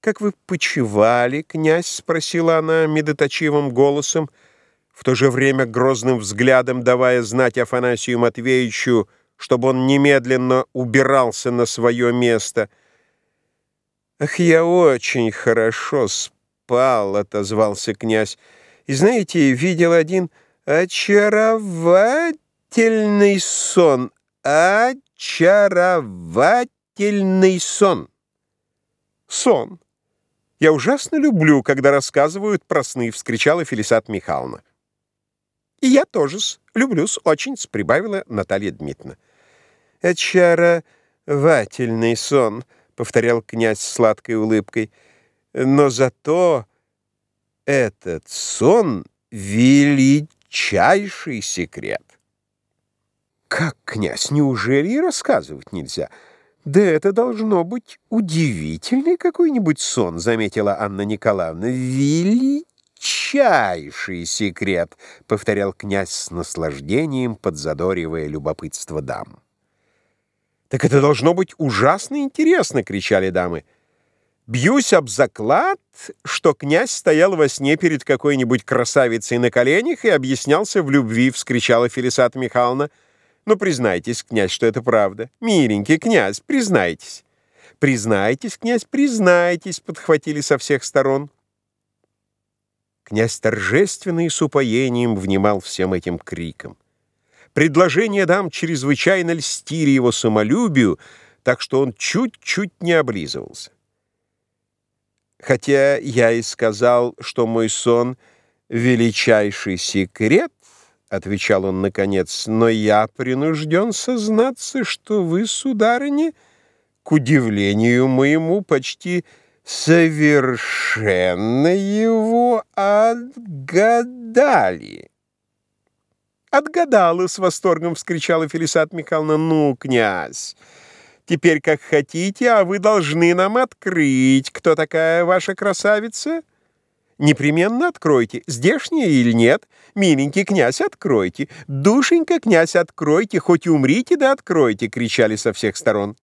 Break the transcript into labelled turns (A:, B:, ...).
A: «Как вы почивали, князь?» — спросила она медоточивым голосом, в то же время грозным взглядом давая знать Афанасию Матвеевичу, чтобы он немедленно убирался на свое место. «Ах, я очень хорошо спал», — отозвался князь. «И знаете, видел один очаровательный сон, очаровательный сон». «Сон». «Я ужасно люблю, когда рассказывают про сны», — вскричала Фелисат Михайловна. «И я тоже люблю-с, очень-с», — прибавила Наталья Дмитриевна. «Очаровательный сон», — повторял князь с сладкой улыбкой. «Но зато этот сон — величайший секрет». «Как, князь, неужели и рассказывать нельзя?» «Да это должно быть удивительный какой-нибудь сон», — заметила Анна Николаевна. «Величайший секрет», — повторял князь с наслаждением, подзадоривая любопытство дам. «Так это должно быть ужасно интересно!» — кричали дамы. «Бьюсь об заклад, что князь стоял во сне перед какой-нибудь красавицей на коленях и объяснялся в любви!» — вскричала Фелисата Михайловна. «Ну, признайтесь, князь, что это правда. Миленький князь, признайтесь». «Признайтесь, князь, признайтесь!» — подхватили со всех сторон. Князь торжественно и с упоением внимал всем этим крикам. Предложения дам чрезвычайно льстили его самолюбию, так что он чуть-чуть не облизывался. Хотя я и сказал, что мой сон — величайший секрет, — отвечал он наконец, — но я принужден сознаться, что вы, сударыня, к удивлению моему, почти совершенно его отгадали. «Отгадала!» — с восторгом вскричала Фелисат Михайловна. «Ну, князь, теперь как хотите, а вы должны нам открыть, кто такая ваша красавица?» Непременно откройте, здешняя или нет. Миленький князь, откройте. Душенька, князь, откройте, хоть умрите, да откройте, кричали со всех сторон.